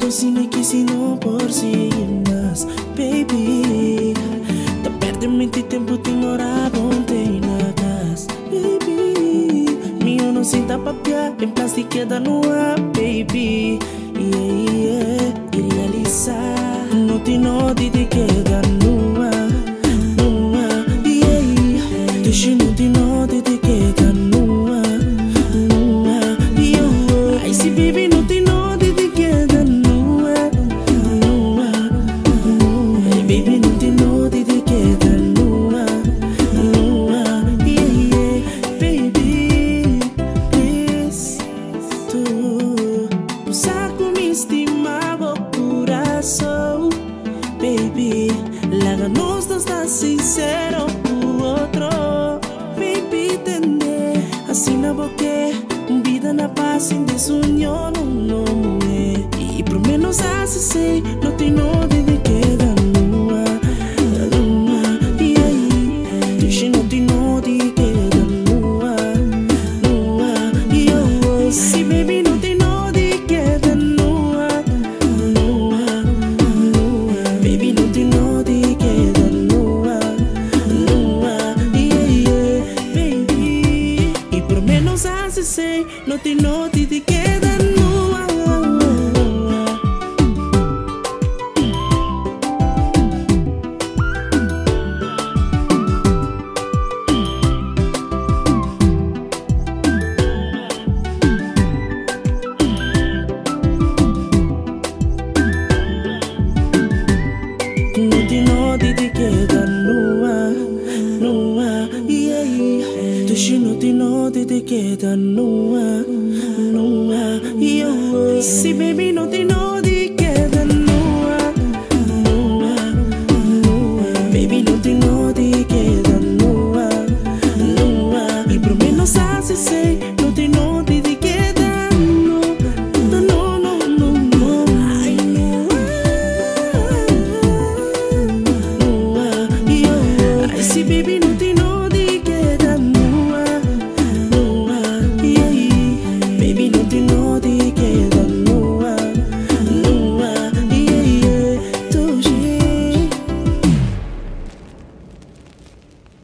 tanto si me quisino por seguir más, baby. Da perdermente tempo tem hora ontem na casa, baby. Mio não sinta papia, em plástico queda no ar, baby. Yeah, yeah, e realizar, não te nodi de queda. nos das sincero. to say nothing, nothing to get and Nothing, one, yeah. Know? te queda, não há, não baby não tem nada de queda, não há, não. Baby não tem nada de queda, não há, não há. E pra sei.